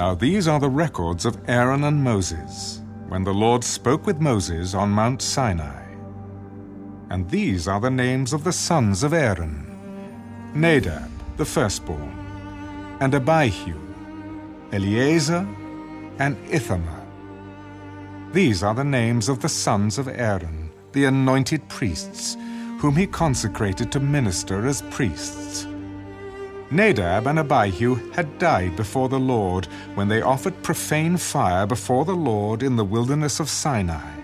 Now these are the records of Aaron and Moses, when the Lord spoke with Moses on Mount Sinai. And these are the names of the sons of Aaron Nadab, the firstborn, and Abihu, Eleazar, and Ithamar. These are the names of the sons of Aaron, the anointed priests, whom he consecrated to minister as priests. Nadab and Abihu had died before the Lord when they offered profane fire before the Lord in the wilderness of Sinai,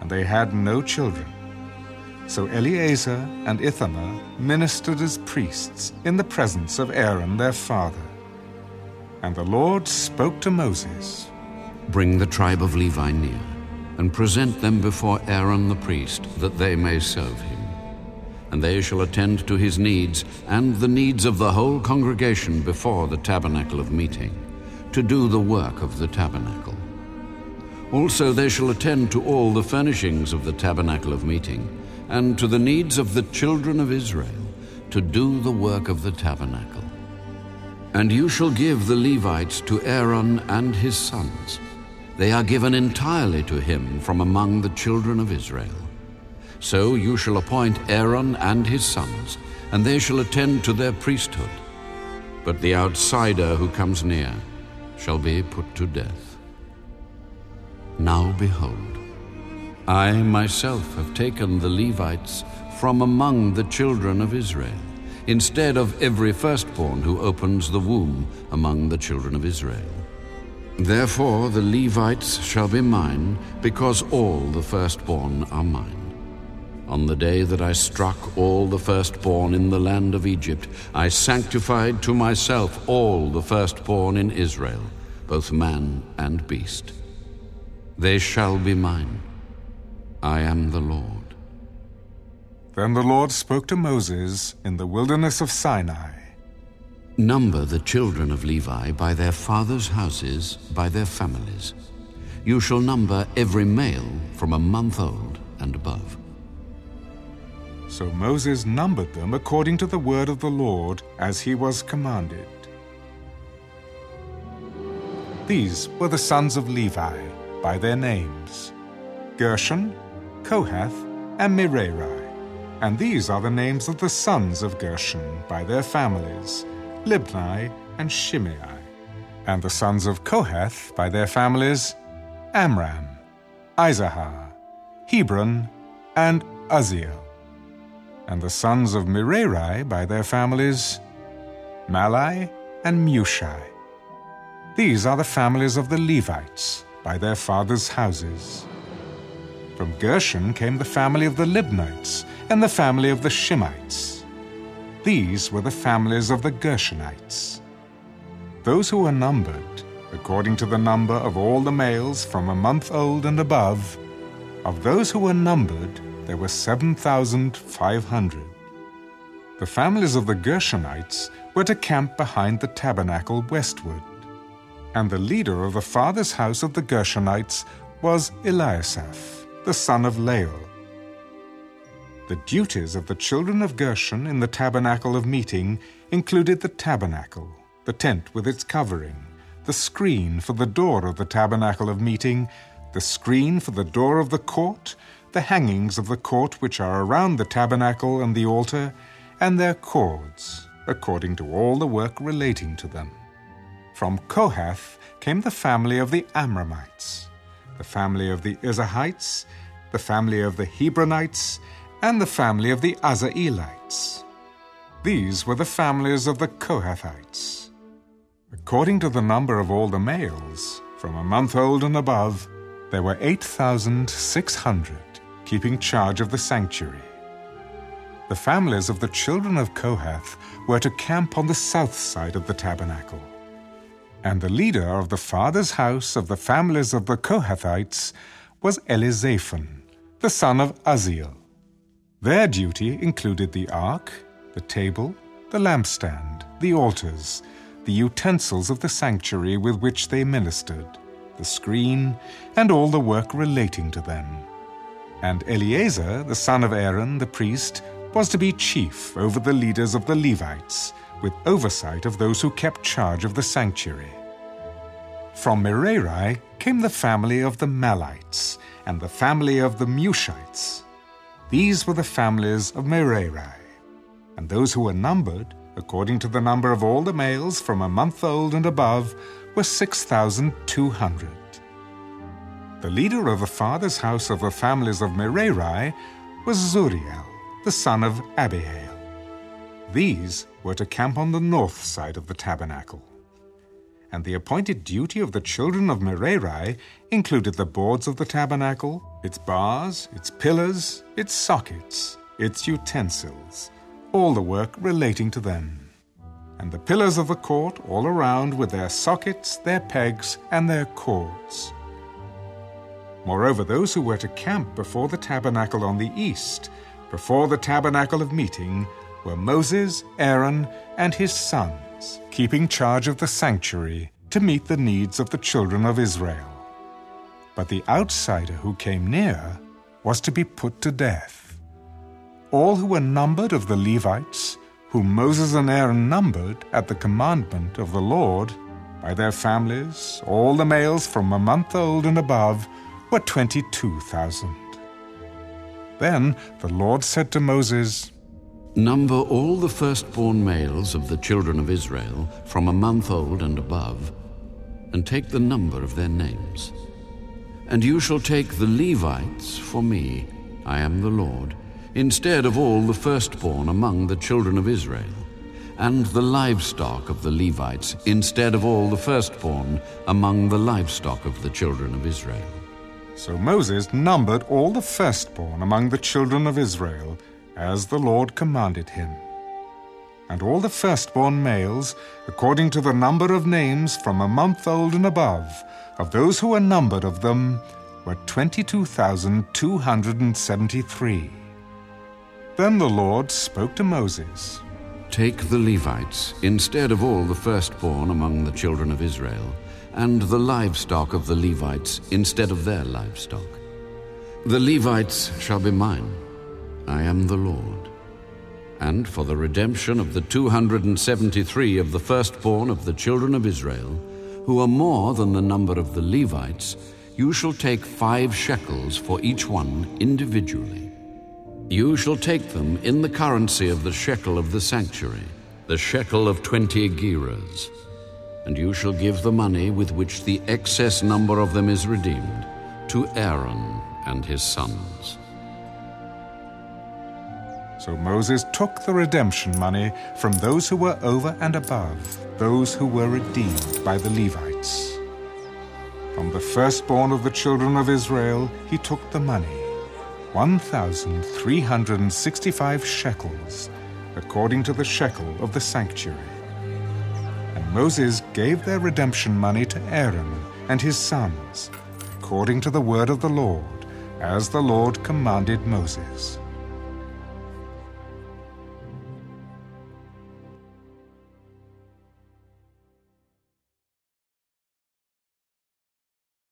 and they had no children. So Eleazar and Ithamar ministered as priests in the presence of Aaron their father. And the Lord spoke to Moses Bring the tribe of Levi near, and present them before Aaron the priest, that they may serve him. And they shall attend to his needs and the needs of the whole congregation before the tabernacle of meeting, to do the work of the tabernacle. Also they shall attend to all the furnishings of the tabernacle of meeting, and to the needs of the children of Israel, to do the work of the tabernacle. And you shall give the Levites to Aaron and his sons. They are given entirely to him from among the children of Israel. So you shall appoint Aaron and his sons, and they shall attend to their priesthood. But the outsider who comes near shall be put to death. Now behold, I myself have taken the Levites from among the children of Israel, instead of every firstborn who opens the womb among the children of Israel. Therefore the Levites shall be mine, because all the firstborn are mine. On the day that I struck all the firstborn in the land of Egypt, I sanctified to myself all the firstborn in Israel, both man and beast. They shall be mine. I am the Lord. Then the Lord spoke to Moses in the wilderness of Sinai. Number the children of Levi by their fathers' houses, by their families. You shall number every male from a month old and above. So Moses numbered them according to the word of the Lord as he was commanded. These were the sons of Levi by their names Gershon, Kohath, and Merari. And these are the names of the sons of Gershon by their families Libni and Shimei. And the sons of Kohath by their families Amram, Izehar, Hebron, and Uzziel and the sons of Merari by their families, Mahli and Mushi. These are the families of the Levites by their fathers' houses. From Gershon came the family of the Libnites and the family of the Shimeites. These were the families of the Gershonites. Those who were numbered, according to the number of all the males from a month old and above, of those who were numbered, there were 7,500. The families of the Gershonites were to camp behind the tabernacle westward. And the leader of the father's house of the Gershonites was Eliasaph, the son of Lael. The duties of the children of Gershon in the tabernacle of meeting included the tabernacle, the tent with its covering, the screen for the door of the tabernacle of meeting, the screen for the door of the court, the hangings of the court which are around the tabernacle and the altar, and their cords, according to all the work relating to them. From Kohath came the family of the Amramites, the family of the Izharites, the family of the Hebronites, and the family of the Uzzielites. These were the families of the Kohathites. According to the number of all the males, from a month old and above, there were 8,600 keeping charge of the sanctuary. The families of the children of Kohath were to camp on the south side of the tabernacle. And the leader of the father's house of the families of the Kohathites was Elizaphan, the son of Uzziel. Their duty included the ark, the table, the lampstand, the altars, the utensils of the sanctuary with which they ministered, the screen, and all the work relating to them and Eleazar, the son of Aaron the priest, was to be chief over the leaders of the Levites, with oversight of those who kept charge of the sanctuary. From Merari came the family of the Mahlites and the family of the Mushites. These were the families of Merari. And those who were numbered, according to the number of all the males from a month old and above, were 6,200. The leader of the father's house of the families of Merari was Zuriel, the son of Abihail. These were to camp on the north side of the tabernacle. And the appointed duty of the children of Merari included the boards of the tabernacle, its bars, its pillars, its sockets, its utensils, all the work relating to them. And the pillars of the court all around with their sockets, their pegs, and their cords. Moreover, those who were to camp before the tabernacle on the east, before the tabernacle of meeting, were Moses, Aaron, and his sons, keeping charge of the sanctuary to meet the needs of the children of Israel. But the outsider who came near was to be put to death. All who were numbered of the Levites, whom Moses and Aaron numbered at the commandment of the Lord, by their families, all the males from a month old and above, were twenty-two thousand. Then the Lord said to Moses, Number all the firstborn males of the children of Israel from a month old and above, and take the number of their names. And you shall take the Levites for me, I am the Lord, instead of all the firstborn among the children of Israel, and the livestock of the Levites instead of all the firstborn among the livestock of the children of Israel. So Moses numbered all the firstborn among the children of Israel, as the Lord commanded him. And all the firstborn males, according to the number of names from a month old and above, of those who were numbered of them, were 22,273. Then the Lord spoke to Moses. Take the Levites instead of all the firstborn among the children of Israel, and the livestock of the Levites instead of their livestock. The Levites shall be mine. I am the Lord. And for the redemption of the 273 of the firstborn of the children of Israel, who are more than the number of the Levites, you shall take five shekels for each one individually. You shall take them in the currency of the shekel of the sanctuary, the shekel of twenty gerahs. And you shall give the money with which the excess number of them is redeemed to Aaron and his sons. So Moses took the redemption money from those who were over and above, those who were redeemed by the Levites. From the firstborn of the children of Israel he took the money, 1,365 shekels, according to the shekel of the sanctuary. Moses gave their redemption money to Aaron and his sons, according to the word of the Lord, as the Lord commanded Moses.